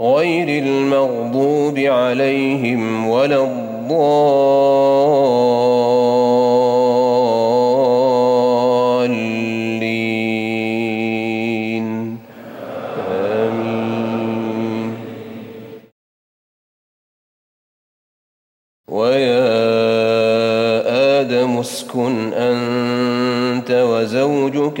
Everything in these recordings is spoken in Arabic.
غير المغضوب عليهم ولا الضالين. آمين. ويا آدم اسكن أنت وزوجك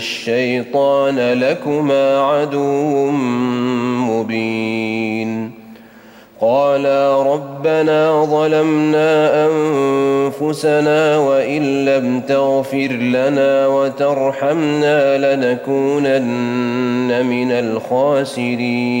الشيطان لكما عدو مبين. قالا ربنا ظلمنا أنفسنا وإن لم تغفر لنا وترحمنا لنكونن من الخاسرين.